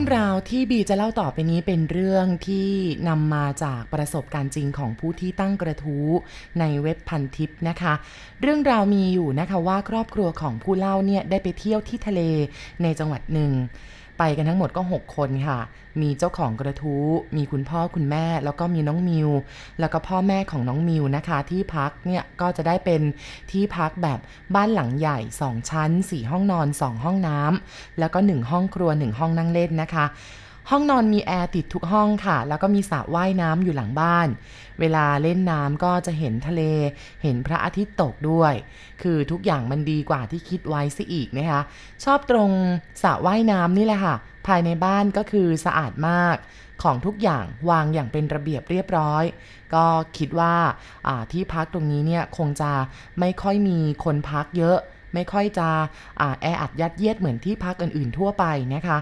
รื่องราวที่บีจะเล่าต่อไปนี้เป็นเรื่องที่นำมาจากประสบการณ์จริงของผู้ที่ตั้งกระทู้ในเว็บพันทิปนะคะ เรื่องราวมีอยู่นะคะว่าครอบครัวของผู้เล่าเนี่ยได้ไปเที่ยวที่ทะเลในจังหวัดหนึ่ง ไปกันทั้งหมดก็ 6 คนค่ะ มีเจ้าของกระทู้ มีคุณพ่อคุณแม่ แล้วก็มีน้องมิว แล้วก็พ่อแม่ของน้องมิวนะคะ ที่พักเนี่ยก็จะได้เป็นที่พักแบบบ้านหลังใหญ่ 2 ชั้น 4 ห้องนอน 2 ห้องน้ำแล้วก็ 1 ห้องครัว 1 ห้องนั่งเล่นนะคะ ห้องนอนมีแอร์ติดทุกห้องค่ะ แล้วก็มีสระว่ายน้ำอยู่หลังบ้าน เวลาเล่นน้ำก็จะเห็นทะเล เห็นพระอาทิตย์ตกด้วย คือทุกอย่างมันดีกว่าที่คิดไว้ซะอีกนะคะ ชอบตรงสระว่ายน้ำนี่แหละค่ะ ภายในบ้านก็คือสะอาดมาก ของทุกอย่างวางอย่างเป็นระเบียบเรียบร้อย ก็คิดว่าที่พักตรงนี้เนี่ยคงจะไม่ค่อยมีคนพักเยอะ ไม่ค่อยจะอแออัดยัดเยียดเหมือนที่พักอื่นๆทั่วไปนะคะ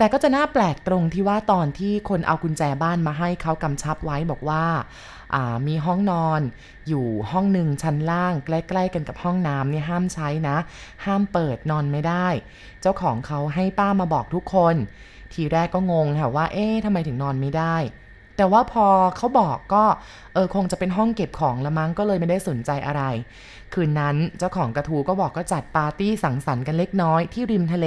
แต่ก็จะน่าแปลกตรงที่ว่าตอนที่คนเอากุญแจบ้านมาให้เขากำชับไว้บอกว่ามีห้องนอนอยู่ห้องหนึ่งชั้นล่างใกล้ๆกันกับห้องน้ำเนี่ยห้ามใช้นะ ห้ามเปิดนอนไม่ได้ เจ้าของเขาให้ป้ามาบอกทุกคน ทีแรกก็งงค่ะว่า เอ๊ะทำไมถึงนอนไม่ได้ แต่ว่าพอเขาบอกก็เออคงจะเป็นห้องเก็บของละมั้งก็เลยไม่ได้สนใจอะไร คืนนั้นเจ้าของกระทูก็บอกก็จัดปาร์ตี้สังสรรค์กันเล็กน้อยที่ริมทะเล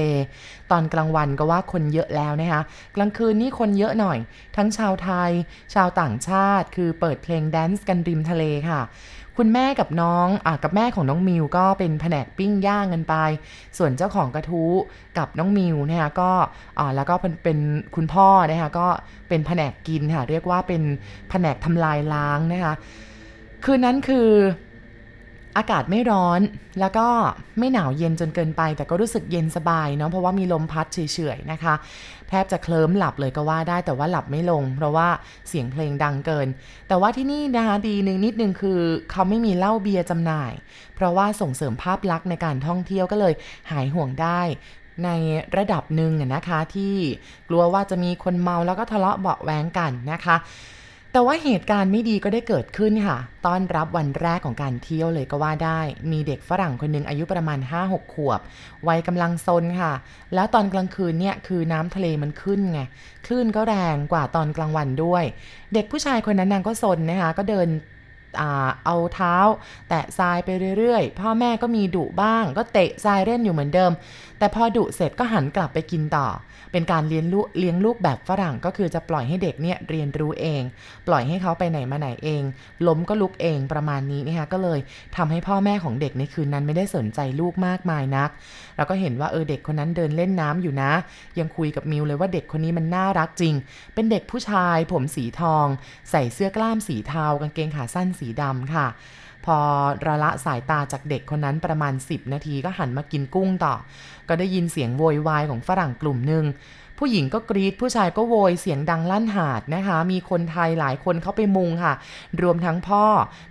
ตอนกลางวันก็ว่าคนเยอะแล้วนะคะ กลางคืนนี่คนเยอะหน่อย ทั้งชาวไทย ชาวต่างชาติ คือเปิดเพลงแดนซ์กันริมทะเลค่ะคุณแม่กับน้องอกับแม่ของน้องมิวก็เป็นแผนกปิ้งย่างกันไป ส่วนเจ้าของกระทู้กับน้องมิวนะคะก็แล้วก็เป็นเป็นคุณพ่อนะคะก็เป็นแผนกกินค่ะ เรียกว่าเป็นแผนกทำลายล้างนะคะ คืนนั้นคือ อากาศไม่ร้อนแล้วก็ไม่หนาวเย็นจนเกินไป แต่ก็รู้สึกเย็นสบายเนาะเพราะว่ามีลมพัดเฉยๆนะคะ แทบจะเคลิ้มหลับเลยก็ว่าได้แต่ว่าหลับไม่ลง เพราะว่าเสียงเพลงดังเกิน แต่ว่าที่นี่นะคะดีหนึ่งนิดนึงคือเขาไม่มีเหล้าเบียร์จำหน่าย เพราะว่าส่งเสริมภาพลักษณ์ในการท่องเที่ยวก็เลยหายห่วงได้ในระดับหนึ่งนะคะที่กลัวว่าจะมีคนเมาแล้วก็ทะเลาะเบาแวงกันนะคะ แต่ว่าเหตุการณ์ไม่ดีก็ได้เกิดขึ้นค่ะ ต้อนรับวันแรกของการเที่ยวเลยก็ว่าได้ มีเด็กฝรั่งคนหนึ่งอายุประมาณ 5-6 ขวบ วัยกำลังซนค่ะ แล้วตอนกลางคืนเนี่ยคือน้ำทะเลมันขึ้นไง คลื่นก็แรงกว่าตอนกลางวันด้วย เด็กผู้ชายคนนั้นนางก็ซนนะคะ ก็เดิน เอาเท้า แตะทรายไปเรื่อยๆ พ่อแม่ก็มีดุบ้าง ก็เตะทรายเล่นอยู่เหมือนเดิม แต่พอดุเสร็จก็หันกลับไปกินต่อ เป็นการเลี้ยงลูกเลี้ยงลูกแบบฝรั่งก็คือจะปล่อยให้เด็กเนี่ยเรียนรู้เอง ปล่อยให้เขาไปไหนมาไหนเอง ล้มก็ลุกเองประมาณนี้นะคะก็เลยทำให้พ่อแม่ของเด็กในคืนนั้นไม่ได้สนใจลูกมากมายนักเราก็เห็นว่าเออเด็กคนนั้นเดินเล่นน้ำอยู่นะ ยังคุยกับมิวเลยว่าเด็กคนนี้มันน่ารักจริง เป็นเด็กผู้ชายผมสีทอง ใส่เสื้อกล้ามสีเทากางเกงขาสั้นสีดำค่ะ พอระละสายตาจากเด็กคนนั้นประมาณ 10 นาทีก็หันมากินกุ้งต่อ ก็ได้ยินเสียงโวยวายของฝรั่งกลุ่มหนึ่งผู้หญิงก็กรีดผู้ชายก็โวยเสียงดังลั่นหาดนะคะ มีคนไทยหลายคนเข้าไปมุงค่ะ รวมทั้งพ่อ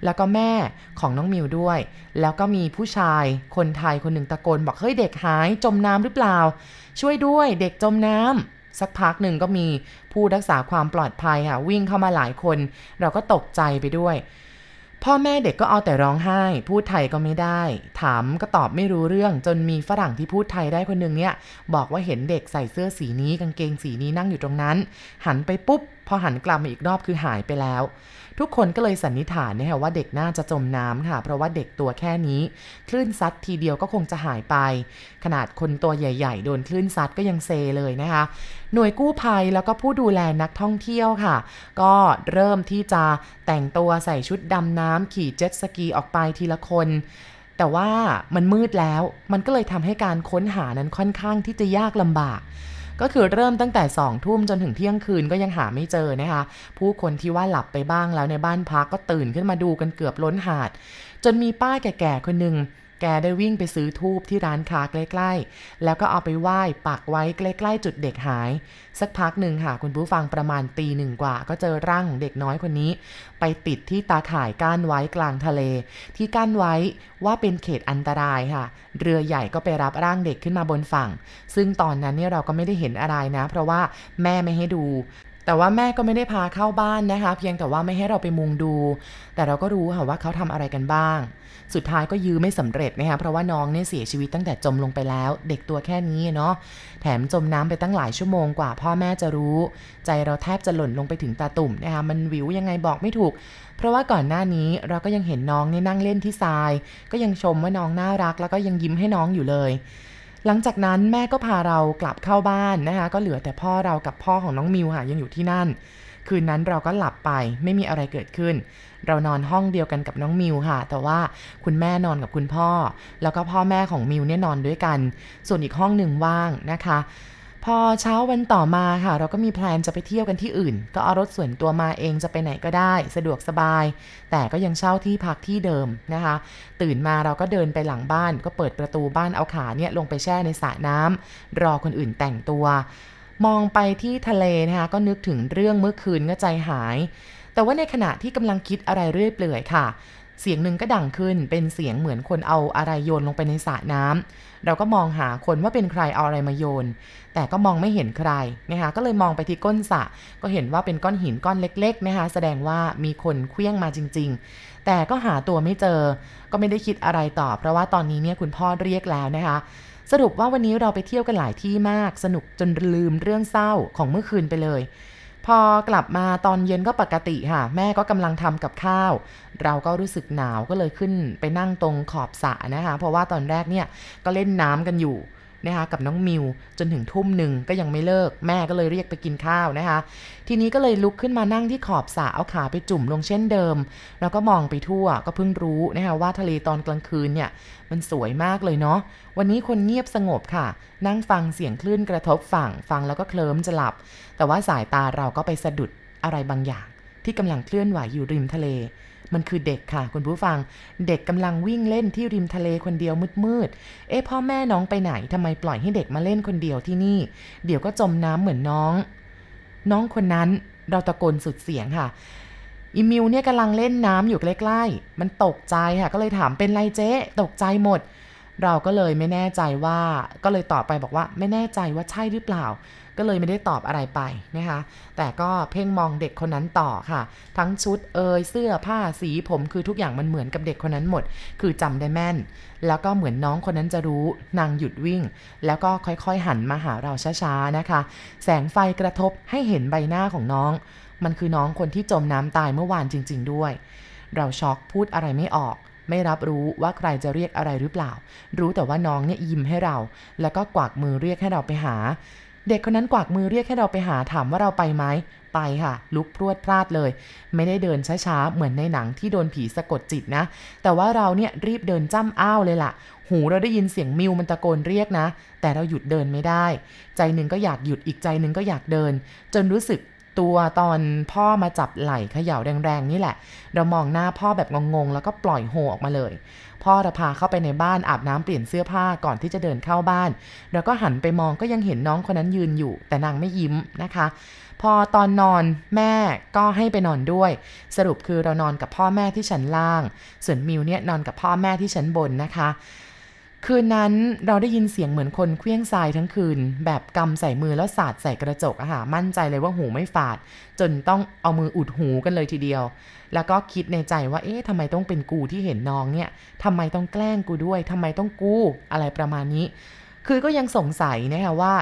แล้วก็แม่ของน้องมิวด้วย แล้วก็มีผู้ชายคนไทยคนหนึ่งตะโกนบอกเฮ้ยเด็กหายจมน้ำหรือเปล่า ช่วยด้วยเด็กจมน้ำสักพักหนึ่งก็มีผู้รักษาความปลอดภัยค่ะวิ่งเข้ามาหลายคน เราก็ตกใจไปด้วย พ่อแม่เด็กก็เอาแต่ร้องไห้ พูดไทยก็ไม่ได้ ถามก็ตอบไม่รู้เรื่อง จนมีฝรั่งที่พูดไทยได้คนนึงเนี่ย บอกว่าเห็นเด็กใส่เสื้อสีนี้กางเกงสีนี้นั่งอยู่ตรงนั้น หันไปปุ๊บ พอหันกลับมาอีกรอบคือหายไปแล้ว ทุกคนก็เลยสันนิษฐานนะคะว่าเด็กน่าจะจมน้ำค่ะ เพราะว่าเด็กตัวแค่นี้ คลื่นซัดทีเดียวก็คงจะหายไป ขนาดคนตัวใหญ่ ๆ โดนคลื่นซัดก็ยังเซเลยนะคะ หน่วยกู้ภัยแล้วก็ผู้ดูแลนักท่องเที่ยวค่ะ ก็เริ่มที่จะแต่งตัวใส่ชุดดำน้ำขี่เจ็ตสกีออกไปทีละคนแต่ว่ามันมืดแล้ว มันก็เลยทำให้การค้นหานั้นค่อนข้างที่จะยากลำบาก ก็คือเริ่มตั้งแต่สองทุ่มจนถึงเที่ยงคืนก็ยังหาไม่เจอนะคะ ผู้คนที่ว่าหลับไปบ้างแล้วในบ้านพักก็ตื่นขึ้นมาดูกันเกือบล้นหาด จนมีป้าแก่ๆคนหนึ่ง แกได้วิ่งไปซื้อทูบที่ร้านค้าใกล้ๆ แล้วก็เอาไปไหว้ปักไว้ใกล้ๆ จุดเด็กหาย สักพักหนึ่งค่ะคุณผู้ฟังประมาณตีหนึ่งกว่า ก็เจอร่างของเด็กน้อยคนนี้ ไปติดที่ตาข่ายก้านไว้กลางทะเล ที่กั้นไว้ว่าเป็นเขตอันตรายค่ะ เรือใหญ่ก็ไปรับร่างเด็กขึ้นมาบนฝั่ง ซึ่งตอนนั้นเนี่ยเราก็ไม่ได้เห็นอะไรนะ เพราะว่าแม่ไม่ให้ดู แต่ว่าแม่ก็ไม่ได้พาเข้าบ้านนะคะ เพียงแต่ว่าไม่ให้เราไปมุงดู แต่เราก็รู้ค่ะว่าเขาทำอะไรกันบ้าง สุดท้ายก็ยื้อไม่สำเร็จนะคะเพราะว่าน้องเนี่ยเสียชีวิตตั้งแต่จมลงไปแล้ว เด็กตัวแค่นี้เนาะแถมจมน้ำไปตั้งหลายชั่วโมงกว่าพ่อแม่จะรู้ ใจเราแทบจะหล่นลงไปถึงตาตุ่มนะคะมันวิวยังไงบอกไม่ถูก เพราะว่าก่อนหน้านี้เราก็ยังเห็นน้องเนี่ยนั่งเล่นที่ทราย ก็ยังชมว่าน้องน่ารัก แล้วก็ยังยิ้มให้น้องอยู่เลย หลังจากนั้นแม่ก็พาเรากลับเข้าบ้านนะคะ ก็เหลือแต่พ่อเรากับพ่อของน้องมิวค่ะยังอยู่ที่นั่น คืนนั้นเราก็หลับไปไม่มีอะไรเกิดขึ้น เรานอนห้องเดียวกันกับน้องมิวค่ะ แต่ว่าคุณแม่นอนกับคุณพ่อ แล้วก็พ่อแม่ของมิวเนี่ยนอนด้วยกัน ส่วนอีกห้องหนึ่งว่างนะคะ พอเช้าวันต่อมาค่ะ เราก็มีแพลนจะไปเที่ยวกันที่อื่น ก็เอารถส่วนตัวมาเองจะไปไหนก็ได้ สะดวกสบาย แต่ก็ยังเช่าที่พักที่เดิมนะคะ ตื่นมาเราก็เดินไปหลังบ้าน ก็เปิดประตูบ้านเอาขาเนี่ยลงไปแช่ในสระน้ำรอคนอื่นแต่งตัว มองไปที่ทะเลนะคะก็นึกถึงเรื่องเมื่อคืนก็ใจหาย แต่ว่าในขณะที่กำลังคิดอะไรเรื่อยเปื่อยค่ะ เสียงหนึ่งก็ดังขึ้น เป็นเสียงเหมือนคนเอาอะไรโยนลงไปในสระน้ำเราก็มองหาคนว่าเป็นใครเอาอะไรมาโยน แต่ก็มองไม่เห็นใครนะคะ ก็เลยมองไปที่ก้นสระ ก็เห็นว่าเป็นก้อนหินก้อนเล็ก ๆ นะคะ แสดงว่ามีคนเคลี้ยงมาจริง ๆ แต่ก็หาตัวไม่เจอ ก็ไม่ได้คิดอะไรต่อ เพราะว่าตอนนี้เนี่ยคุณพ่อเรียกแล้วนะคะสรุปว่าวันนี้เราไปเที่ยวกันหลายที่มาก สนุกจนลืมเรื่องเศร้าของเมื่อคืนไปเลย พอกลับมาตอนเย็นก็ปกติค่ะ แม่ก็กำลังทำกับข้าว เราก็รู้สึกหนาวก็เลยขึ้นไปนั่งตรงขอบสระนะคะ เพราะว่าตอนแรกเนี่ยก็เล่นน้ำกันอยู่ นะคะกับน้องมิวจนถึงทุ่มหนึ่งก็ยังไม่เลิก แม่ก็เลยเรียกไปกินข้าวนะคะ ทีนี้ก็เลยลุกขึ้นมานั่งที่ขอบสระเอาขาไปจุ่มลงเช่นเดิม แล้วก็มองไปทั่วก็เพิ่งรู้นะคะว่าทะเลตอนกลางคืนเนี่ยมันสวยมากเลยเนาะวันนี้คนเงียบสงบค่ะ นั่งฟังเสียงคลื่นกระทบฝั่ง ฟังแล้วก็เคลิ้มจะหลับ แต่ว่าสายตาเราก็ไปสะดุดอะไรบางอย่าง ที่กำลังเคลื่อนไหวอยู่ริมทะเล มันคือเด็กค่ะ คุณผู้ฟัง เด็กกำลังวิ่งเล่นที่ริมทะเลคนเดียวมืดๆ เอ๊ะพ่อแม่น้องไปไหนทำไมปล่อยให้เด็กมาเล่นคนเดียวที่นี่ เดี๋ยวก็จมน้ำเหมือนน้อง น้องคนนั้นเราตะโกนสุดเสียงค่ะอีมิวเนี่ยกำลังเล่นน้ำอยู่ใกล้ๆ มันตกใจค่ะ ก็เลยถามเป็นไรเจ๊ ตกใจหมด เราก็เลยไม่แน่ใจว่า ก็เลยตอบไปบอกว่า ไม่แน่ใจว่าใช่หรือเปล่า ก็เลยไม่ได้ตอบอะไรไปนะคะ แต่ก็เพ่งมองเด็กคนนั้นต่อค่ะ ทั้งชุดเอยเสื้อผ้าสีผมคือทุกอย่างมันเหมือนกับเด็กคนนั้นหมด คือจำได้แม่น แล้วก็เหมือนน้องคนนั้นจะรู้นางหยุดวิ่ง แล้วก็ค่อยๆหันมาหาเราช้าๆนะคะ แสงไฟกระทบให้เห็นใบหน้าของน้อง มันคือน้องคนที่จมน้ำตายเมื่อวานจริง ๆ ด้วย เราช็อกพูดอะไรไม่ออกไม่รับรู้ว่าใครจะเรียกอะไรหรือเปล่า รู้แต่ว่าน้องเนี่ยยิ้มให้เรา แล้วก็กวักมือเรียกให้เราไปหา เด็กคนนั้นกวักมือเรียกให้เราไปหาถามว่าเราไปไหมไปค่ะ ลุกพรวดพลาดเลย ไม่ได้เดินช้าๆ เหมือนในหนังที่โดนผีสะกดจิตนะ แต่ว่าเราเนี่ยรีบเดินจ้ำอ้าวเลยล่ะ หูเราได้ยินเสียงมิวมันตะโกนเรียกนะ แต่เราหยุดเดินไม่ได้ ใจหนึ่งก็อยากหยุดอีกใจหนึ่งก็อยากเดิน จนรู้สึก ตัวตอนพ่อมาจับไหล่เขย่าแรงๆนี่แหละ เรามองหน้าพ่อแบบงงๆ แล้วก็ปล่อยโฮออกมาเลย พ่อเราพาเข้าไปในบ้านอาบน้ำเปลี่ยนเสื้อผ้าก่อนที่จะเดินเข้าบ้านแล้วก็หันไปมองก็ยังเห็นน้องคนนั้นยืนอยู่ แต่นางไม่ยิ้มนะคะ พอตอนนอนแม่ก็ให้ไปนอนด้วย สรุปคือเรานอนกับพ่อแม่ที่ชั้นล่าง ส่วนมิวเนี่ยนอนกับพ่อแม่ที่ชั้นบนนะคะ คืนนั้นเราได้ยินเสียงเหมือนคนเคลี้ยงทรายทั้งคืน แบบกำใส่มือแล้วสาดใส่กระจกอะค่ะมั่นใจเลยว่าหูไม่ฝาด จนต้องเอามืออุดหูกันเลยทีเดียว แล้วก็คิดในใจว่าเอ๊ะทำไมต้องเป็นกูที่เห็นน้องเนี่ยทำไมต้องแกล้งกูด้วยทำไมต้องกูอะไรประมาณนี้ คือก็ยังสงสัยนะคะว่า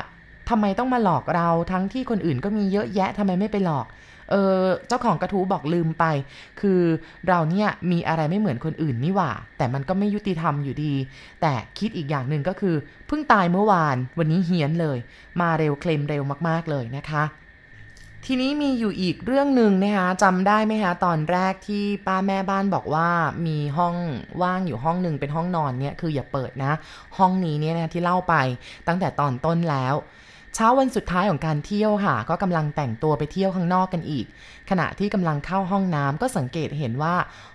ทำไมต้องมาหลอกเราทั้งที่คนอื่นก็มีเยอะแยะทำไมไม่ไปหลอก เออเจ้าของกระทู้บอกลืมไป คือเราเนี่ยมีอะไรไม่เหมือนคนอื่นนี่หว่า แต่มันก็ไม่ยุติธรรมอยู่ดี แต่คิดอีกอย่างหนึ่งก็คือ เพิ่งตายเมื่อวาน วันนี้เฮี้ยนเลย มาเร็วเคลมเร็วมากๆเลยนะคะทีนี้มีอยู่อีกเรื่องหนึ่งนะคะจำได้ไหมคะตอนแรกที่ป้าแม่บ้านบอกว่ามีห้องว่างอยู่ห้องหนึ่งเป็นห้องนอนเนี่ยคืออย่าเปิดนะ ห้องนี้เนี่ยนะที่เล่าไปตั้งแต่ตอนต้นแล้ว เช้าวันสุดท้ายของการเที่ยวค่ะ ก็กำลังแต่งตัวไปเที่ยวข้างนอกกันอีก ขณะที่กำลังเข้าห้องน้ำก็สังเกตเห็นว่า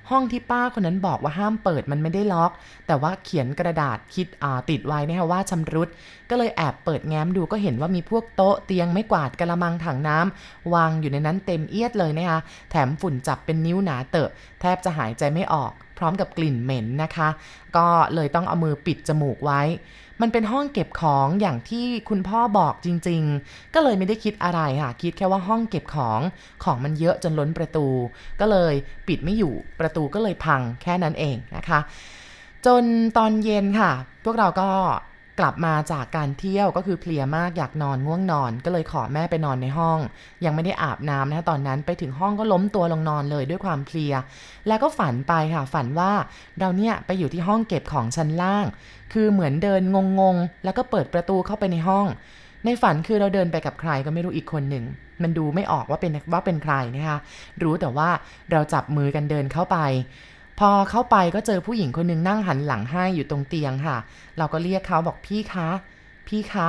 ห้องที่ป้าคนนั้นบอกว่าห้ามเปิดมันไม่ได้ล็อก แต่ว่าเขียนกระดาษคิดติดไว้นะคะว่าชำรุด ก็เลยแอบเปิดแง้มดูก็เห็นว่ามีพวกโต๊ะเตียงไม่กวาดกระมังถังน้ำวางอยู่ในนั้นเต็มเอียดเลยนะคะแถมฝุ่นจับเป็นนิ้วหนาเตอะ แทบจะหายใจไม่ออก พร้อมกับกลิ่นเหม็นนะคะ ก็เลยต้องเอามือปิดจมูกไว้ มันเป็นห้องเก็บของอย่างที่คุณพ่อบอกจริง ๆ ก็เลยไม่ได้คิดอะไรค่ะ คิดแค่ว่าห้องเก็บของของมันเยอะจนล้นประตู ก็เลยปิดไม่อยู่ประตูก็เลยพังแค่นั้นเองนะคะ จนตอนเย็นค่ะ พวกเราก็ กลับมาจากการเที่ยวก็คือเพลียมากอยากนอนง่วงนอน ก็เลยขอแม่ไปนอนในห้อง ยังไม่ได้อาบน้ำนะตอนนั้นไปถึงห้องก็ล้มตัวลงนอนเลยด้วยความเพลีย แล้วก็ฝันไปค่ะฝันว่าเราเนี่ยไปอยู่ที่ห้องเก็บของชั้นล่าง คือเหมือนเดินงงๆแล้วก็เปิดประตูเข้าไปในห้อง ในฝันคือเราเดินไปกับใครก็ไม่รู้อีกคนหนึ่งมันดูไม่ออกว่าเป็นว่าเป็นใครนะคะรู้แต่ว่าเราจับมือกันเดินเข้าไป พอเข้าไปก็เจอผู้หญิงคนนึงนั่งหันหลังให้อยู่ตรงเตียงค่ะ เราก็เรียกเขาบอกพี่คะ พี่คะ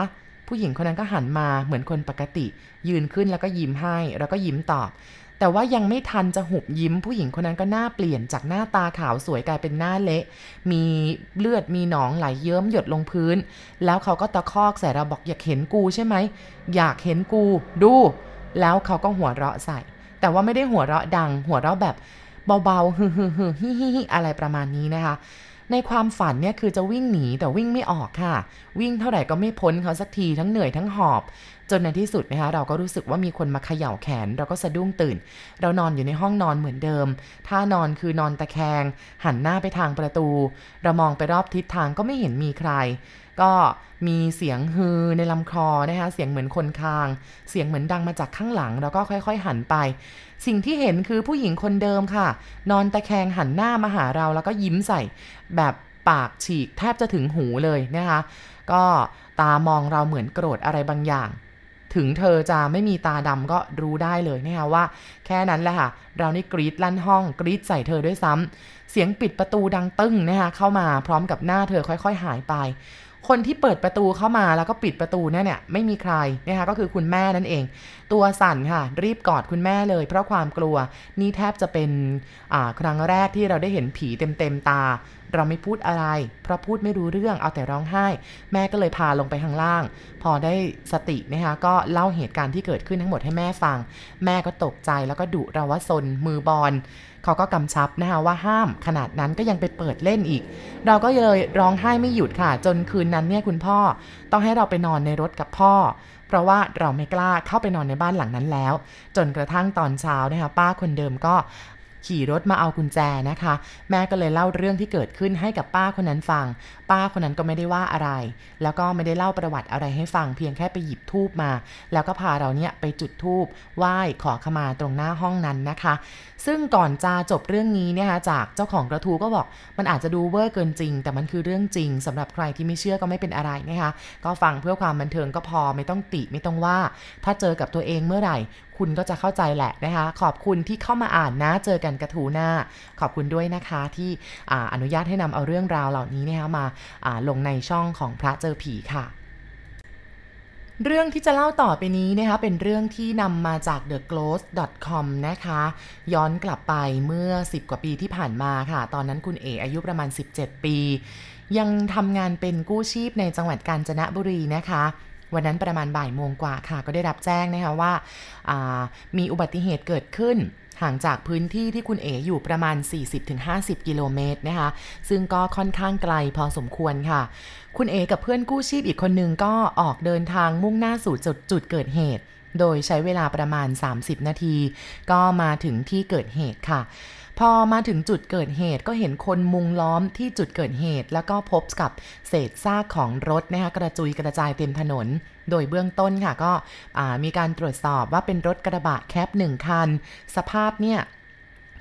ผู้หญิงคนนั้นก็หันมาเหมือนคนปกติ ยืนขึ้นแล้วก็ยิ้มให้ แล้วก็ยิ้มตอบ แต่ว่ายังไม่ทันจะหุบยิ้ม ผู้หญิงคนนั้นก็หน้าเปลี่ยนจากหน้าตาขาวสวยกลายเป็นหน้าเละ มีเลือดมีหนองไหลเยิ้มหยดลงพื้น แล้วเขาก็ตะคอกใส่เราบอกอยากเห็นกูใช่ไหมอยากเห็นกู ดู แล้วเขาก็หัวเราะใส่ แต่ว่าไม่ได้หัวเราะดัง หัวเราะแบบ เบาๆฮึฮึฮึฮิฮิฮิอะไรประมาณนี้นะคะ ในความฝันเนี่ยคือจะวิ่งหนีแต่วิ่งไม่ออกค่ะ วิ่งเท่าไหร่ก็ไม่พ้นเขาสักทีทั้งเหนื่อยทั้งหอบ จนในที่สุดนะคะเราก็รู้สึกว่ามีคนมาเขย่าแขน เราก็สะดุ้งตื่น เรานอนอยู่ในห้องนอนเหมือนเดิมท่านอนคือนอนตะแคง หันหน้าไปทางประตู เรามองไปรอบทิศทางก็ไม่เห็นมีใคร ก็มีเสียงฮือในลำคอนะคะเสียงเหมือนคนคาง เสียงเหมือนดังมาจากข้างหลังเราก็ค่อยๆหันไป สิ่งที่เห็นคือผู้หญิงคนเดิมค่ะ นอนตะแคงหันหน้ามาหาเราแล้วก็ยิ้มใส่ แบบปากฉีกแทบจะถึงหูเลยนะคะ ก็ตามองเราเหมือนโกรธอะไรบางอย่าง ถึงเธอจะไม่มีตาดำก็รู้ได้เลยนะคะว่า แค่นั้นแหละค่ะ เรานี่กรีดลั่นห้องกรีดใส่เธอด้วยซ้ำเสียงปิดประตูดังตึ้งนะคะเข้ามาพร้อมกับหน้าเธอค่อย ๆ หายไป คนที่เปิดประตูเข้ามาแล้วก็ปิดประตูเนี่ยเนี่ยไม่มีใครนะคะก็คือคุณแม่นั่นเอง ตัวสั่นค่ะ รีบกอดคุณแม่เลย เพราะความกลัวนี่แทบจะเป็นครั้งแรกที่เราได้เห็นผีเต็มๆตา เราไม่พูดอะไร เพราะพูดไม่รู้เรื่องเอาแต่ร้องไห้ แม่ก็เลยพาลงไปข้างล่าง พอได้สตินะคะก็เล่าเหตุการณ์ที่เกิดขึ้นทั้งหมดให้แม่ฟัง แม่ก็ตกใจแล้วก็ดุเราว่าซนมือบอลเขาก็กำชับนะคะว่าห้ามขนาดนั้นก็ยังไปเปิดเล่นอีก เราก็เลยร้องไห้ไม่หยุดค่ะ จนคืนนั้นเนี่ยคุณพ่อ ต้องให้เราไปนอนในรถกับพ่อ เพราะว่าเราไม่กล้าเข้าไปนอนในบ้านหลังนั้นแล้ว จนกระทั่งตอนเช้านะคะป้าคนเดิมก็ ขี่รถมาเอากุญแจนะคะ แม่ก็เลยเล่าเรื่องที่เกิดขึ้นให้กับป้าคนนั้นฟัง ป้าคนนั้นก็ไม่ได้ว่าอะไร แล้วก็ไม่ได้เล่าประวัติอะไรให้ฟัง เพียงแค่ไปหยิบทูบมา แล้วก็พาเราเนี่ยไปจุดทูบไหว้ขอขมาตรงหน้าห้องนั้นนะคะ ซึ่งก่อนจะจบเรื่องนี้เนี่ยจากเจ้าของกระทูก็บอก มันอาจจะดูเวอร์เกินจริง แต่มันคือเรื่องจริงสำหรับใครที่ไม่เชื่อก็ไม่เป็นอะไรนะคะ ก็ฟังเพื่อความบันเทิงก็พอไม่ต้องติไม่ต้องว่า ถ้าเจอกับตัวเองเมื่อไหร่ คุณก็จะเข้าใจแหละนะคะ ขอบคุณที่เข้ามาอ่านนะ เจอกันกระทูหน้า ขอบคุณด้วยนะคะที่ออนุญาตให้นำเอาเรื่องราวเหล่านี้นะคะมาลงในช่องของพระเจอผีค่ะเรื่องที่จะเล่าต่อไปนี้นะคะเป็นเรื่องที่นำมาจาก theghost.com นะคะ ย้อนกลับไปเมื่อ 10 กว่าปีที่ผ่านมาค่ะ ตอนนั้นคุณเออายุประมาณ 17 ปี ยังทำงานเป็นกู้ชีพในจังหวัดกาญจนบุรีนะคะ วันนั้นประมาณบ่ายโมงกว่าค่ะ ก็ได้รับแจ้งนะคะว่าามีอุบัติเหตุเกิดขึ้นห่างจากพื้นที่ที่คุณเอ๋อยู่ประมาณ 40-50 กิโลเมตรนะคะ ซึ่งก็ค่อนข้างไกลพอสมควรค่ะ คุณเอ๋กับเพื่อนกู้ชีพอีกคนนึงก็ออกเดินทางมุ่งหน้าสู่จุดจุดเกิดเหตุ โดยใช้เวลาประมาณ 30 นาที ก็มาถึงที่เกิดเหตุค่ะ พอมาถึงจุดเกิดเหตุก็เห็นคนมุงล้อมที่จุดเกิดเหตุ แล้วก็พบกับเศษซากของรถนะคะกระจุยกระจายเต็มถนน โดยเบื้องต้นค่ะก็มีการตรวจสอบว่าเป็นรถกระบะแคปหนึ่งคัน สภาพเนี่ย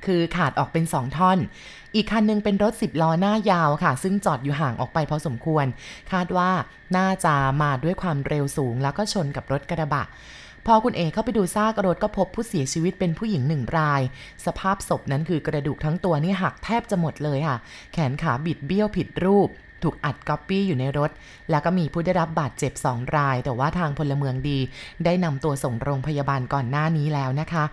คือขาดออกเป็น 2 ท่อน อีกคันนึงเป็นรถ 10 ล้อหน้ายาวค่ะ ซึ่งจอดอยู่ห่างออกไปพอสมควร คาดว่าน่าจะมาด้วยความเร็วสูงแล้วก็ชนกับรถกระบะ พอคุณเอกเข้าไปดูซากรถก็พบผู้เสียชีวิตเป็นผู้หญิงหนึ่งราย สภาพศพนั้นคือกระดูกทั้งตัวนี่หักแทบจะหมดเลยค่ะ แขนขาบิดเบี้ยวผิดรูป ถูกอัดก๊อปปี้อยู่ในรถ แล้วก็มีผู้ได้รับบาดเจ็บ 2 ราย แต่ว่าทางพลเมืองดี ได้นำตัวส่งโรงพยาบาลก่อนหน้านี้แล้วนะคะ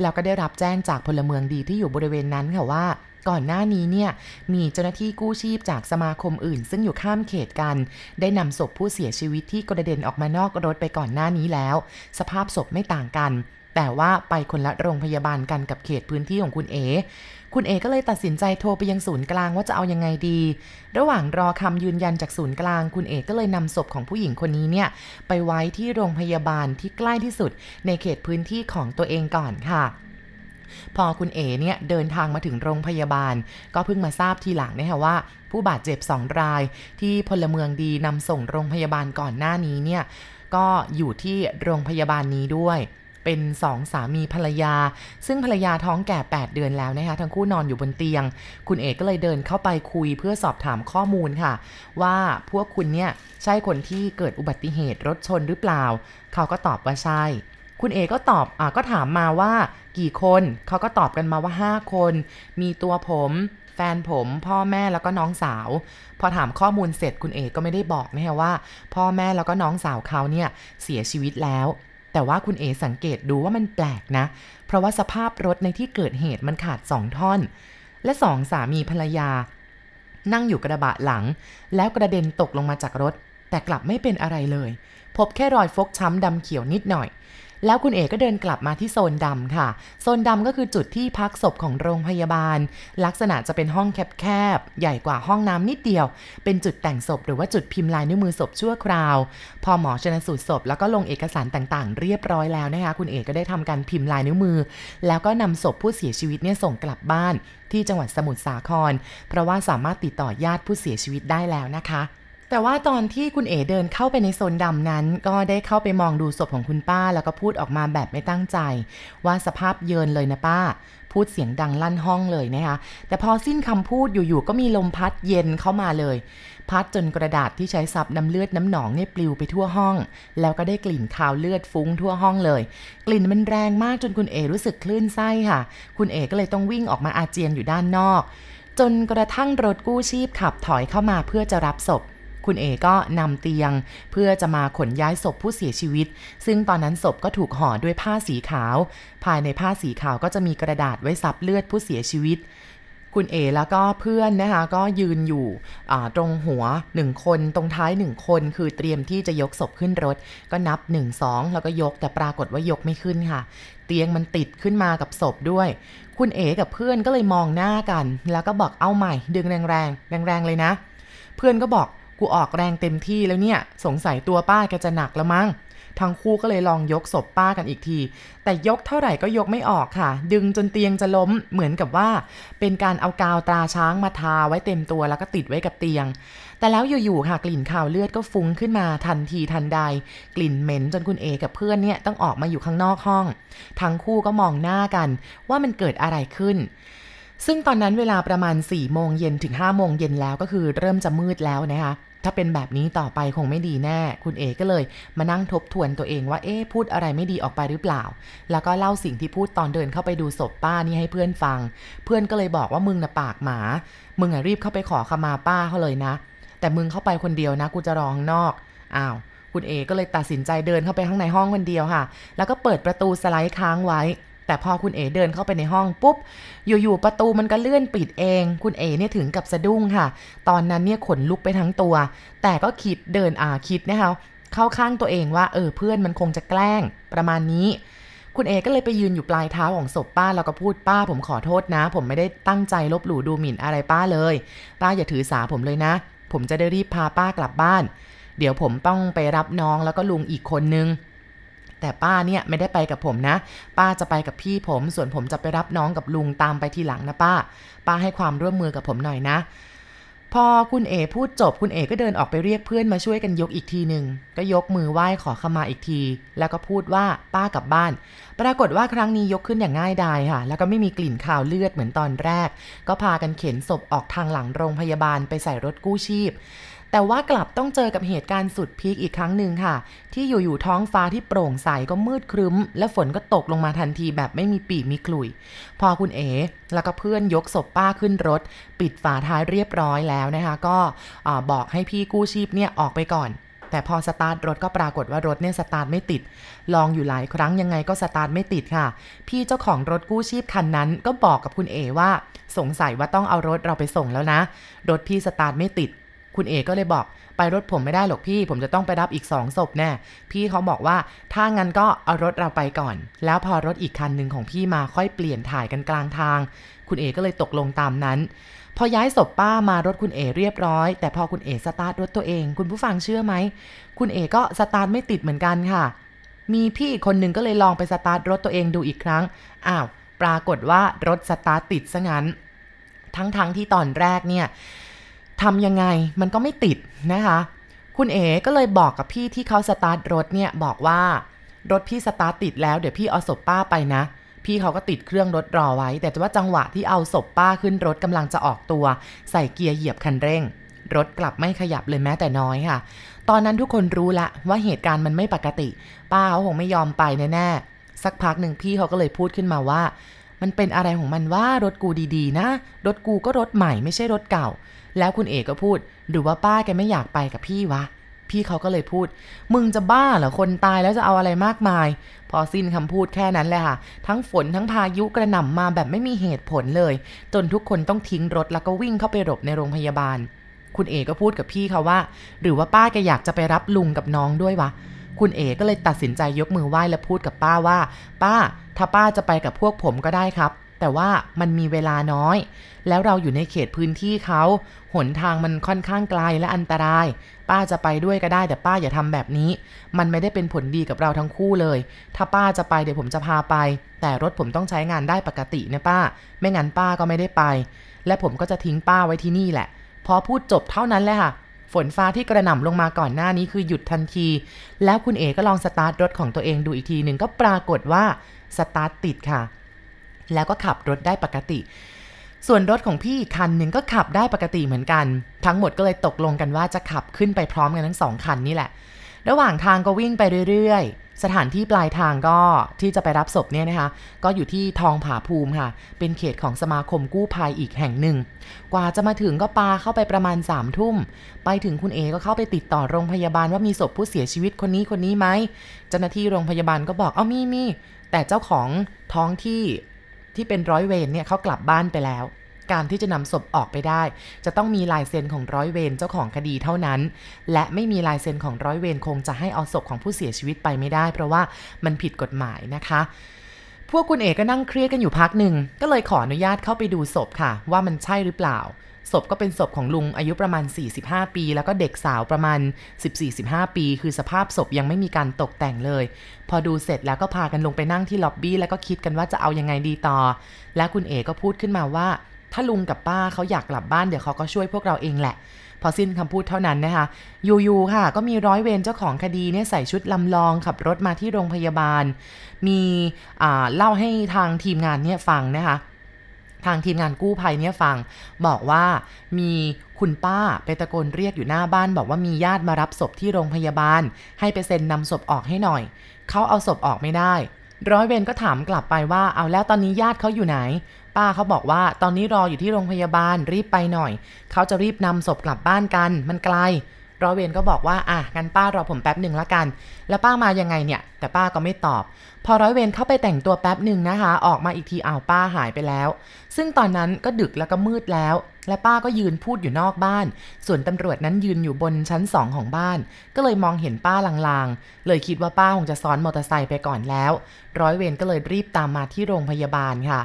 แล้วก็ได้รับแจ้งจากพลเมืองดีที่อยู่บริเวณนั้นค่ะว่าก่อนหน้านี้เนี่ยมีเจ้าหน้าที่กู้ชีพจากสมาคมอื่น ซึ่งอยู่ข้ามเขตกัน ได้นำศพผู้เสียชีวิตที่กระเด็นออกมานอกรถไปก่อนหน้านี้แล้ว สภาพศพไม่ต่างกัน แต่ว่าไปคนละโรงพยาบาลกันกับเขตพื้นที่ของคุณเอ คุณเอก็เลยตัดสินใจโทรไปยังศูนย์กลางว่าจะเอายังไงดี ระหว่างรอคำยืนยันจากศูนย์กลาง คุณเอก็เลยนำศพของผู้หญิงคนนี้เนี่ยไปไว้ที่โรงพยาบาลที่ใกล้ที่สุด ในเขตพื้นที่ของตัวเองก่อนค่ะพอคุณเอเนี่ยเดินทางมาถึงโรงพยาบาล ก็เพิ่งมาทราบทีหลังนะคะว่า ผู้บาดเจ็บสองราย ที่พลเมืองดีนำส่งโรงพยาบาลก่อนหน้านี้เนี่ยก็อยู่ที่โรงพยาบาลนี้ด้วย เป็นสองสามีภรรยา ซึ่งภรรยาท้องแก่ 8 เดือนแล้วนะคะทั้งคู่นอนอยู่บนเตียง คุณเอกก็เลยเดินเข้าไปคุยเพื่อสอบถามข้อมูลค่ะ ว่าพวกคุณเนี่ยใช่คนที่เกิดอุบัติเหตุรถชนหรือเปล่า เขาก็ตอบว่าใช่ คุณเอกก็ตอบอก็ถามมาว่ากี่คนเขาก็ตอบกันมาว่า 5 คน มีตัวผมแฟนผม พ่อแม่แล้วก็น้องสาว พอถามข้อมูลเสร็จคุณเอกก็ไม่ได้บอกนะคะว่า พ่อแม่แล้วก็น้องสาวเขาเนี่ยเสียชีวิตแล้ว แต่ว่าคุณเอสังเกตดูว่ามันแปลกนะ เพราะว่าสภาพรถในที่เกิดเหตุมันขาดสองท่อน และสองสามีภรรยา นั่งอยู่กระบะหลัง แล้วกระเด็นตกลงมาจากรถ แต่กลับไม่เป็นอะไรเลย พบแค่รอยฟกช้ำดำเขียวนิดหน่อย แล้วคุณเอกก็เดินกลับมาที่โซนดำค่ะ โซนดำก็คือจุดที่พักศพของโรงพยาบาล ลักษณะจะเป็นห้องแคบๆ ใหญ่กว่าห้องน้ำนิดเดียว เป็นจุดแต่งศพหรือว่าจุดพิมพ์ลายนิ้วมือศพชั่วคราว พอหมอชนสูตรศพ แล้วก็ลงเอกสารต่างๆ เรียบร้อยแล้วนะคะ คุณเอกก็ได้ทำการพิมพ์ลายนิ้วมือ แล้วก็นำศพผู้เสียชีวิตเนี่ยส่งกลับบ้าน ที่จังหวัดสมุทรสาคร เพราะว่าสามารถติดต่อญาติผู้เสียชีวิตได้แล้วนะคะ แต่ว่าตอนที่คุณเอ๋เดินเข้าไปในโซนดำนั้น ก็ได้เข้าไปมองดูศพของคุณป้า แล้วก็พูดออกมาแบบไม่ตั้งใจ ว่าสภาพเยินเลยนะป้า พูดเสียงดังลั่นห้องเลยนะคะ แต่พอสิ้นคำพูดอยู่ๆก็มีลมพัดเย็นเข้ามาเลย พัดจนกระดาษที่ใช้ซับน้ำเลือดน้ำหนองเนี่ยปลิวไปทั่วห้อง แล้วก็ได้กลิ่นคาวเลือดฟุ้งทั่วห้องเลย กลิ่นมันแรงมากจนคุณเอรู้สึกคลื่นไส้ค่ะ คุณเอก็เลยต้องวิ่งออกมาอาเจียนอยู่ด้านนอก จนกระทั่งรถกู้ชีพขับถอยเข้ามาเพื่อจะรับศพ คุณเอก็นำเตียง เพื่อจะมาขนย้ายศพผู้เสียชีวิต ซึ่งตอนนั้นศพก็ถูกห่อด้วยผ้าสีขาว ภายในผ้าสีขาวก็จะมีกระดาษไว้ซับเลือดผู้เสียชีวิตคุณเอแล้วก็เพื่อนนะคะก็ยืนอยู่ตรงหัว 1 คนตรงท้าย 1 คน คือเตรียมที่จะยกศพขึ้นรถ ก็นับ 1 2 แล้วก็ยกแต่ปรากฏว่ายกไม่ขึ้นค่ะ เตียงมันติดขึ้นมากับศพด้วย คุณเอกับเพื่อนก็เลยมองหน้ากัน แล้วก็บอกเอาใหม่ ดึงแรงแรงแรงแรงๆเลยนะ เพื่อนก็บอก กูออกแรงเต็มที่แล้วเนี่ย สงสัยตัวป้าแกจะหนักแล้วมั้ง ทั้งคู่ก็เลยลองยกศพป้ากันอีกที แต่ยกเท่าไหร่ก็ยกไม่ออกค่ะ ดึงจนเตียงจะล้ม เหมือนกับว่า เป็นการเอากาวตราช้างมาทาไว้เต็มตัวแล้วก็ติดไว้กับเตียง แต่แล้วอยู่ๆค่ะกลิ่นข่าวเลือดก็ฟุ้งขึ้นมาทันทีทันใด กลิ่นเหม็นจนคุณเอกับเพื่อนเนี่ยต้องออกมาอยู่ข้างนอกห้อง ทั้งคู่ก็มองหน้ากันว่ามันเกิดอะไรขึ้นซึ่งตอนนั้นเวลาประมาณ4ี่โมงเย็นถึง5้าโมงเย็นแล้วก็คือเริ่มจะมืดแล้วนะคะ ถ้าเป็นแบบนี้ต่อไปคงไม่ดีแน่ คุณเอก็เลยมานั่งทบทวนตัวเองว่าเอ๊ะพูดอะไรไม่ดีออกไปหรือเปล่า แล้วก็เล่าสิ่งที่พูดตอนเดินเข้าไปดูศพป้านี่ให้เพื่อนฟัง เพื่อนก็เลยบอกว่ามึงน่ะปากหมา มึงอะรีบเข้าไปขอขมาป้าเขาเลยนะ แต่มึงเข้าไปคนเดียวนะ กูจะรอข้างนอก อ้าว คุณเอก็เลยตัดสินใจเดินเข้าไปข้างในห้องคนเดียวค่ะ แล้วก็เปิดประตูสไลด์ค้างไว้ แต่พอคุณเอเดินเข้าไปในห้องปุ๊บ อยู่ๆประตูมันก็เลื่อนปิดเอง คุณเอเนี่ยถึงกับสะดุ้งค่ะ ตอนนั้นเนี่ยขนลุกไปทั้งตัว แต่ก็คิดเดินอ่าคิดนะคะเข้าข้างตัวเองว่าเออเพื่อนมันคงจะแกล้งประมาณนี้ คุณเอก็เลยไปยืนอยู่ปลายเท้าของศพป้าแล้วก็พูดป้า ผมขอโทษนะ ผมไม่ได้ตั้งใจลบหลู่ดูหมิ่นอะไรป้าเลย ป้าอย่าถือสาผมเลยนะ ผมจะได้รีบพาป้ากลับบ้าน เดี๋ยวผมต้องไปรับน้องแล้วก็ลุงอีกคนนึง แต่ป้าเนี่ยไม่ได้ไปกับผมนะ ป้าจะไปกับพี่ผม ส่วนผมจะไปรับน้องกับลุงตามไปทีหลังนะป้า ป้าให้ความร่วมมือกับผมหน่อยนะ พอคุณเอพูดจบคุณเอก็เดินออกไปเรียกเพื่อนมาช่วยกันยกอีกทีหนึ่งก็ยกมือไหว้ขอขมาอีกที แล้วก็พูดว่าป้ากลับบ้าน ปรากฏว่าครั้งนี้ยกขึ้นอย่างง่ายดายค่ะ แล้วก็ไม่มีกลิ่นข่าวเลือดเหมือนตอนแรก ก็พากันเข็นศพออกทางหลังโรงพยาบาลไปใส่รถกู้ชีพแต่ว่ากลับต้องเจอกับเหตุการณ์สุดพีคอีกครั้งหนึ่งค่ะ ที่อยู่ๆท้องฟ้าที่โปร่งใสก็มืดครึ้ม และฝนก็ตกลงมาทันทีแบบไม่มีปี่มีขลุ่ย พอคุณเอ๋แล้วก็เพื่อนยกศพป้าขึ้นรถ ปิดฝาท้ายเรียบร้อยแล้วนะคะ ก็บอกให้พี่กู้ชีพเนี่ยออกไปก่อนแต่พอสตาร์ทรถก็ปรากฏว่ารถเนี่ยสตาร์ทไม่ติด ลองอยู่หลายครั้งยังไงก็สตาร์ทไม่ติดค่ะ พี่เจ้าของรถกู้ชีพคันนั้นก็บอกกับคุณเอว่า สงสัยว่าต้องเอารถเราไปส่งแล้วนะ รถพี่สตาร์ทไม่ติด คุณเอก็เลยบอกไปรถผมไม่ได้หรอกพี่ ผมจะต้องไปรับอีกสองศพแน่พี่เขาบอกว่าถ้างั้นก็เอารถเราไปก่อน แล้วพอรถอีกคันหนึ่งของพี่มาค่อยเปลี่ยนถ่ายกันกลางทาง คุณเอก็เลยตกลงตามนั้น พอย้ายศพป้ามารถคุณเอเรียบร้อย แต่พอคุณเอสตาร์ทรถตัวเอง คุณผู้ฟังเชื่อไหมคุณเอก็สตาร์ทไม่ติดเหมือนกันค่ะ มีพี่คนหนึ่งก็เลยลองไปสตาร์ทรถตัวเองดูอีกครั้งอ้าวปรากฏว่ารถสตาร์ทติดซะงั้น ทั้งๆที่ตอนแรกเนี่ย ทำยังไงมันก็ไม่ติดนะคะ คุณเอก็เลยบอกกับพี่ที่เขาสตาร์ทรถเนี่ยบอกว่ารถพี่สตาร์ทติดแล้วเดี๋ยวพี่เอาศพป้าไปนะ พี่เขาก็ติดเครื่องรถรอไว้ แต่ว่าจังหวะที่เอาศพป้าขึ้นรถกำลังจะออกตัว ใส่เกียร์เหยียบคันเร่ง รถกลับไม่ขยับเลยแม้แต่น้อยค่ะ ตอนนั้นทุกคนรู้ละว่าเหตุการณ์มันไม่ปกติ ป้าเขาคงไม่ยอมไปแน่ๆสักพักหนึ่งพี่เขาก็เลยพูดขึ้นมาว่า มันเป็นอะไรของมันว่ารถกูดีๆ นะ รถกูก็รถใหม่ไม่ใช่รถเก่า แล้วคุณเอกก็พูด หรือว่าป้าแกไม่อยากไปกับพี่วะ พี่เขาก็เลยพูด มึงจะบ้าเหรอ คนตายแล้วจะเอาอะไรมากมาย พอสิ้นคำพูดแค่นั้นเลยค่ะ ทั้งฝนทั้งพายุกระหน่ำมาแบบไม่มีเหตุผลเลย จนทุกคนต้องทิ้งรถแล้วก็วิ่งเข้าไปหลบในโรงพยาบาล คุณเอกก็พูดกับพี่เขาว่า หรือว่าป้าแกอยากจะไปรับลุงกับน้องด้วยวะคุณเอกก็เลยตัดสินใจยกมือไหว้และพูดกับป้าว่า ป้า ถ้าป้าจะไปกับพวกผมก็ได้ครับ แต่ว่ามันมีเวลาน้อย แล้วเราอยู่ในเขตพื้นที่เขา หนทางมันค่อนข้างไกลและอันตราย ป้าจะไปด้วยก็ได้แต่ป้าอย่าทำแบบนี้ มันไม่ได้เป็นผลดีกับเราทั้งคู่เลย ถ้าป้าจะไปเดี๋ยวผมจะพาไป แต่รถผมต้องใช้งานได้ปกตินะป้า ไม่งั้นป้าก็ไม่ได้ไป และผมก็จะทิ้งป้าไว้ที่นี่แหละ พอพูดจบเท่านั้นแหละค่ะฝนฟ้าที่กระหน่ำลงมาก่อนหน้านี้คือหยุดทันที แล้วคุณเอก็ลองสตาร์ทรถของตัวเองดูอีกทีหนึ่งก็ปรากฏว่าสตาร์ทติดค่ะ แล้วก็ขับรถได้ปกติ ส่วนรถของพี่อีกคันหนึ่งก็ขับได้ปกติเหมือนกัน ทั้งหมดก็เลยตกลงกันว่าจะขับขึ้นไปพร้อมกันทั้งสองคันนี่แหละ ระหว่างทางก็วิ่งไปเรื่อยๆ สถานที่ปลายทางก็ที่จะไปรับศพเนี่ยนะคะ ก็อยู่ที่ทองผาภูมิค่ะ เป็นเขตของสมาคมกู้ภัยอีกแห่งหนึ่ง กว่าจะมาถึงก็ปาเข้าไปประมาณ3ามทุ่ม ไปถึงคุณเอก็เข้าไปติดต่อโรงพยาบาลว่ามีศพผู้เสียชีวิตคนนี้คนนี้ไหมเจ้าหน้าที่โรงพยาบาลก็บอกเอามีมีแต่เจ้าของท้องที่ ที่เป็นร้อยเวรเนี่ยเขากลับบ้านไปแล้ว การที่จะนำศพออกไปได้ จะต้องมีลายเซ็นของร้อยเวรเจ้าของคดีเท่านั้น และไม่มีลายเซ็นของร้อยเวรคงจะให้เอาศพของผู้เสียชีวิตไปไม่ได้ เพราะว่ามันผิดกฎหมายนะคะพวกคุณเอกก็นั่งเครียดกันอยู่พักหนึ่ง ก็เลยขออนุญาตเข้าไปดูศพค่ะ ว่ามันใช่หรือเปล่า ศพก็เป็นศพของลุงอายุประมาณ 45 ปี แล้วก็เด็กสาวประมาณ 14-15 ปี คือสภาพศพยังไม่มีการตกแต่งเลย พอดูเสร็จแล้วก็พากันลงไปนั่งที่ล็อบบี้แล้วก็คิดกันว่าจะเอายังไงดีต่อ และคุณเอก็พูดขึ้นมาว่า ถ้าลุงกับป้าเขาอยากกลับบ้านเดี๋ยวเขาก็ช่วยพวกเราเองแหละพอสิ้นคำพูดเท่านั้นนะคะ ยู่ๆค่ะ ก็มีร้อยเวรเจ้าของคดีเนี่ยใส่ชุดลำลองขับรถมาที่โรงพยาบาล มีเล่าให้ทางทีมงานเนี่ยฟังนะคะ ทางทีมงานกู้ภัยเนี่ยฟังบอกว่ามีคุณป้าไปตะโกนเรียกอยู่หน้าบ้าน บอกว่ามีญาติมารับศพที่โรงพยาบาล ให้ไปเซ็นนำศพออกให้หน่อย เขาเอาศพออกไม่ได้ ร้อยเวรก็ถามกลับไปว่าเอาแล้วตอนนี้ญาติเขาอยู่ไหน ป้าเขาบอกว่าตอนนี้รออยู่ที่โรงพยาบาลรีบไปหน่อย เขาจะรีบนำศพกลับบ้านกันมันไกล ร้อยเวรก็บอกว่าอะงั้นป้ารอผมแป๊บหนึ่งละกัน แล้วป้ามายังไงเนี่ย แต่ป้าก็ไม่ตอบ พอร้อยเวรเข้าไปแต่งตัวแป๊บหนึ่งนะคะ ออกมาอีกทีอ้าวป้าหายไปแล้ว ซึ่งตอนนั้นก็ดึกแล้วก็มืดแล้ว และป้าก็ยืนพูดอยู่นอกบ้าน ส่วนตำรวจนั้นยืนอยู่บนชั้นสองของบ้าน ก็เลยมองเห็นป้าลางๆ เลยคิดว่าป้าคงจะซ้อนมอเตอร์ไซค์ไปก่อนแล้ว ร้อยเวรก็เลยรีบตามมาที่โรงพยาบาลค่ะ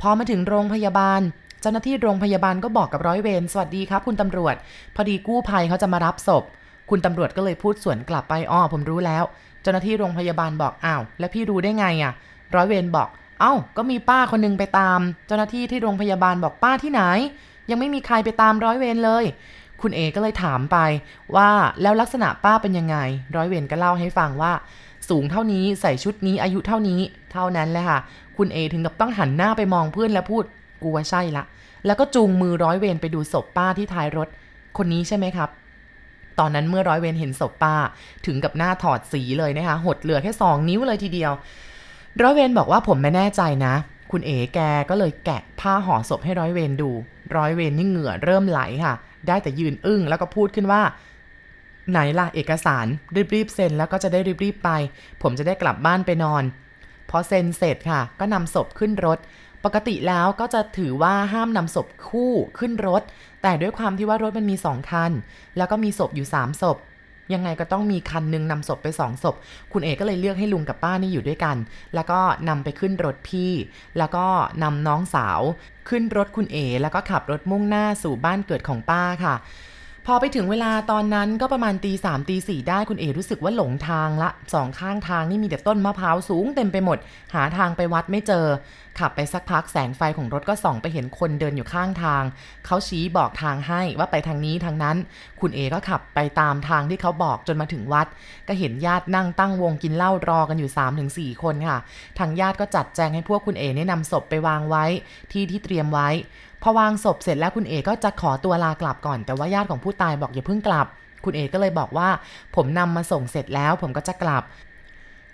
พอมาถึงโรงพยาบาล เจ้าหน้าที่โรงพยาบาลก็บอกกับร้อยเวรสวัสดีครับ คุณตำรวจ พอดีกู้ภัยเขาจะมารับศพ คุณตำรวจก็เลยพูดสวนกลับไปอ้อผมรู้แล้ว เจ้าหน้าที่โรงพยาบาลบอกอ้าวแล้วพี่รู้ได้ไงอะ่ะ ร้อยเวรบอก เอ้า ก็มีป้าคนนึงไปตาม เจ้าหน้าที่ที่โรงพยาบาลบอกป้าที่ไหน ยังไม่มีใครไปตามร้อยเวรเลย คุณเอก็เลยถามไปว่าแล้วลักษณะป้าเป็นยังไง ร้อยเวรก็เล่าให้ฟังว่าสูงเท่านี้ใส่ชุดนี้อายุเท่านี้ เท่านั้นแหละค่ะ คุณเอถึงกับต้องหันหน้าไปมองเพื่อนแล้วพูด กูว่าใช่ละ แล้วก็จูงมือร้อยเวรไปดูศพป้าที่ท้ายรถ คนนี้ใช่ไหมครับ ตอนนั้นเมื่อร้อยเวรเห็นศพป้า ถึงกับหน้าถอดสีเลยนะคะ หดเหลือแค่สองนิ้วเลยทีเดียว ร้อยเวรบอกว่าผมไม่แน่ใจนะ คุณเอ๋แกก็เลยแกะผ้าห่อศพให้ร้อยเวรดู ร้อยเวรนี่เหงื่อเริ่มไหลค่ะ ได้แต่ยืนอึ้งแล้วก็พูดขึ้นว่าไหนล่ะเอกสารรีบๆเซ็นแล้วก็จะได้รีบๆไป ผมจะได้กลับบ้านไปนอน พอเซ็นเสร็จค่ะ ก็นำศพขึ้นรถ ปกติแล้วก็จะถือว่าห้ามนำศพคู่ขึ้นรถ แต่ด้วยความที่ว่ารถมันมีสองคัน แล้วก็มีศพอยู่สามศพยังไงก็ต้องมีคันหนึงนำศพไปสองศพ คุณเอก็เลยเลือกให้ลุงกับป้านี่อยู่ด้วยกัน แล้วก็นำไปขึ้นรถพี่ แล้วก็นำน้องสาว ขึ้นรถคุณเอ แล้วก็ขับรถมุ่งหน้าสู่บ้านเกิดของป้าค่ะ พอไปถึงเวลาตอนนั้นก็ประมาณตีสามตีสี่ได้คุณเอรู้สึกว่าหลงทางละสองข้างทางนี่มีแต่ต้นมะพร้าวสูงเต็มไปหมด หาทางไปวัดไม่เจอ ขับไปสักพักแสงไฟของรถก็ส่องไปเห็นคนเดินอยู่ข้างทาง เขาชี้บอกทางให้ว่าไปทางนี้ทางนั้น คุณเอก็ขับไปตามทางที่เขาบอกจนมาถึงวัด ก็เห็นญาตินั่งตั้งวงกินเหล้ารอกันอยู่3-4คนค่ะ ทางญาติก็จัดแจงให้พวกคุณเอเนี่ยนำศพไปวางไว้ที่ที่เตรียมไว้ พอวางศพเสร็จแล้วคุณเอก็จะขอตัวลากลับก่อน แต่ว่าญาติของผู้ตายบอกอย่าเพิ่งกลับ คุณเอก็เลยบอกว่า ผมนำมาส่งเสร็จแล้ว ผมก็จะกลับ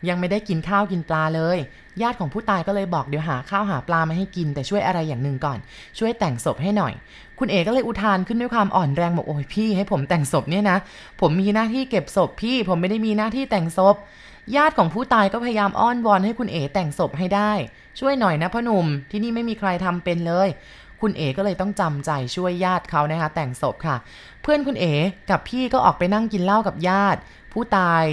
ยังไม่ได้กินข้าวกินปลาเลย ญาติของผู้ตายก็เลยบอกเดี๋ยวหาข้าวหาปลามาให้กิน แต่ช่วยอะไรอย่างหนึ่งก่อน ช่วยแต่งศพให้หน่อย คุณเอก็เลยอุทานขึ้นด้วยความอ่อนแรงบอกโอ้ยพี่ให้ผมแต่งศพเนี่ยนะ ผมมีหน้าที่เก็บศพพี่ ผมไม่ได้มีหน้าที่แต่งศพญาติของผู้ตายก็พยายามอ้อนวอนให้คุณเอแต่งศพให้ได้ ช่วยหน่อยนะพ่อหนุ่มที่นี่ไม่มีใครทำเป็นเลย คุณเอ๋ก็เลยต้องจำใจช่วยญาติเขานะคะ แต่งศพค่ะ เพื่อนคุณเอ๋กับพี่ก็ออกไปนั่งกินเหล้ากับญาติ ผู้ตาย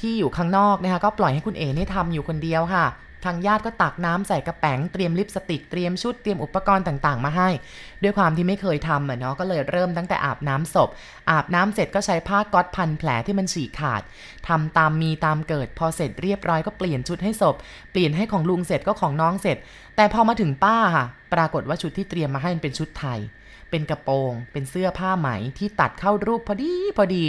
ที่อยู่ข้างนอกนะคะก็ปล่อยให้คุณเอ๋นี่ทำอยู่คนเดียวค่ะ ทางญาติก็ตักน้ำใส่กระแป๋งเตรียมลิปสติกเตรียมชุดเตรียมอุปกรณ์ต่างๆ มาให้ ด้วยความที่ไม่เคยทำอะเนาะก็เลยเริ่มตั้งแต่อาบน้ำศพ อาบน้ำเสร็จก็ใช้ผ้าก๊อตพันแผลที่มันฉีกขาดทำตามมีตามเกิด พอเสร็จเรียบร้อยก็เปลี่ยนชุดให้ศพ เปลี่ยนให้ของลุงเสร็จก็ของน้องเสร็จ แต่พอมาถึงป้าค่ะ ปรากฏว่าชุดที่เตรียมมาให้มันเป็นชุดไทย เป็นกระโปรง เป็นเสื้อผ้าไหมที่ตัดเข้ารูปพอดีพอดี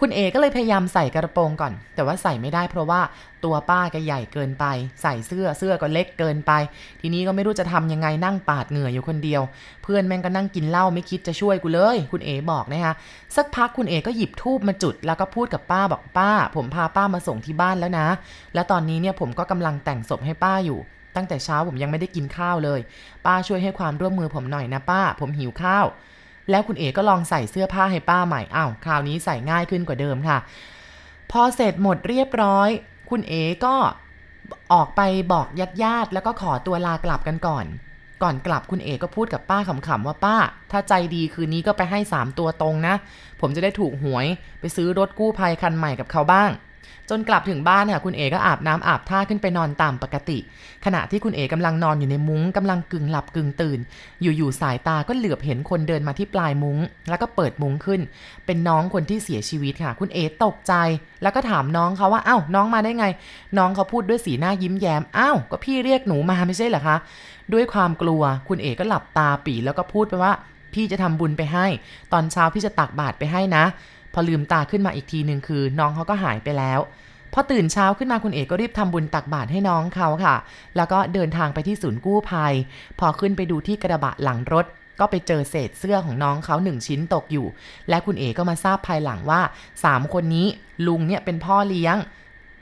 คุณเอก็เลยพยายามใส่กระโปรงก่อน แต่ว่าใส่ไม่ได้เพราะว่าตัวป้าก็ใหญ่เกินไป ใส่เสื้อเสื้อก็เล็กเกินไป ทีนี้ก็ไม่รู้จะทำยังไงนั่งปาดเหงื่ออยู่คนเดียว เพื่อนแม่งก็นั่งกินเหล้าไม่คิดจะช่วยกูเลย คุณเอบอกนะคะสักพักคุณเอก็หยิบทูบมาจุด แล้วก็พูดกับป้าบอกป้า ผมพาป้ามาส่งที่บ้านแล้วนะ แล้วตอนนี้เนี่ยผมก็กำลังแต่งศพให้ป้าอยู่ตั้งแต่เช้าผมยังไม่ได้กินข้าวเลย ป้าช่วยให้ความร่วมมือผมหน่อยนะป้า ผมหิวข้าว แล้วคุณเอก็ลองใส่เสื้อผ้าให้ป้าใหม่อ้าวคราวนี้ใส่ง่ายขึ้นกว่าเดิมค่ะ พอเสร็จหมดเรียบร้อย คุณเอก็ออกไปบอกญาติญาติๆแล้วก็ขอตัวลากลับกันก่อน ก่อนกลับคุณเอก็พูดกับป้าขำๆว่าป้า ถ้าใจดีคืนนี้ก็ไปให้ 3 ตัวตรงนะ ผมจะได้ถูกหวย ไปซื้อรถกู้ภัยคันใหม่กับเขาบ้าง จนกลับถึงบ้านค่ะคุณเอก็อาบน้ำอาบท่าขึ้นไปนอนตามปกติ ขณะที่คุณเอกำลังนอนอยู่ในมุ้งกำลังกึ่งหลับกึ่งตื่น อยู่ๆสายตาก็เหลือบเห็นคนเดินมาที่ปลายมุ้ง แล้วก็เปิดมุ้งขึ้น เป็นน้องคนที่เสียชีวิตค่ะ คุณเอตกใจ แล้วก็ถามน้องเขาว่าอ้าวน้องมาได้ไง น้องเขาพูดด้วยสีหน้ายิ้มแย้มอ้าวก็พี่เรียกหนูมาไม่ใช่เหรอคะด้วยความกลัวคุณเอก็หลับตาปีแล้วก็พูดไปว่า พี่จะทำบุญไปให้ ตอนเช้าพี่จะตักบาตรไปให้นะ พอลืมตาขึ้นมาอีกทีหนึ่งคือ น้องเขาก็หายไปแล้วพอตื่นเช้าขึ้นมาคุณเอกก็รีบทำบุญตักบาตรให้น้องเขาค่ะ แล้วก็เดินทางไปที่ศูนย์กู้ภัย พอขึ้นไปดูที่กระบะหลังรถ ก็ไปเจอเศษเสื้อของน้องเขาหนึ่งชิ้นตกอยู่ และคุณเอกก็มาทราบภายหลังว่าสามคนนี้ลุงเนี่ยเป็นพ่อเลี้ยง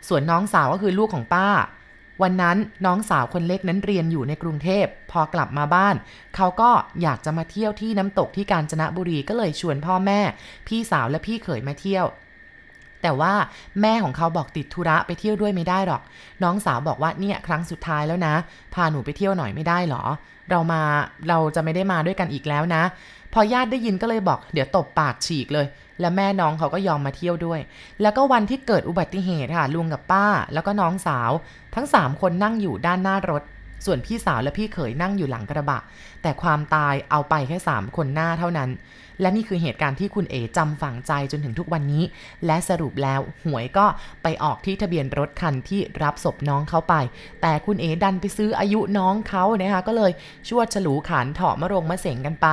ส่วนน้องสาวก็คือลูกของป้า วันนั้นน้องสาวคนเล็กนั้นเรียนอยู่ในกรุงเทพ พอกลับมาบ้าน เขาก็อยากจะมาเที่ยวที่น้ำตกที่กาญจนบุรีก็เลยชวนพ่อแม่ พี่สาวและพี่เขยมาเที่ยว แต่ว่าแม่ของเขาบอกติดธุระไปเที่ยวด้วยไม่ได้หรอก น้องสาวบอกว่าเนี่ยครั้งสุดท้ายแล้วนะ พาหนูไปเที่ยวหน่อยไม่ได้หรอ เรามาเราจะไม่ได้มาด้วยกันอีกแล้วนะ พอญาติได้ยินก็เลยบอก เดี๋ยวตบปากฉีกเลย และแม่น้องเขาก็ยอมมาเที่ยวด้วย แล้วก็วันที่เกิดอุบัติเหตุค่ะลุงกับป้า แล้วก็น้องสาว ทั้ง 3 คนนั่งอยู่ด้านหน้ารถส่วนพี่สาวและพี่เขยนั่งอยู่หลังกระบะ แต่ความตายเอาไปแค่ 3 คนหน้าเท่านั้น และนี่คือเหตุการณ์ที่คุณเอจำฝังใจจนถึงทุกวันนี้ และสรุปแล้วหวยก็ไปออกที่ทะเบียนรถคันที่รับศพน้องเขาไป แต่คุณเอดันไปซื้ออายุน้องเขานะคะก็เลยชวดฉลูขานเถาะมะรงมะเสงกันไป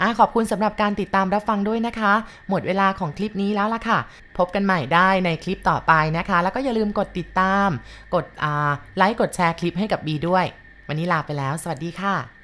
อะขอบคุณสำหรับการติดตามรับฟังด้วยนะคะ หมดเวลาของคลิปนี้แล้วล่ะค่ะ พบกันใหม่ได้ในคลิปต่อไปนะคะ แล้วก็อย่าลืมกดติดตาม กดไลค์กดแชร์คลิปให้กับบีด้วย วันนี้ลาไปแล้ว สวัสดีค่ะ